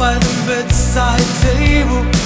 by the bedside table.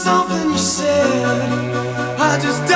something you said. I just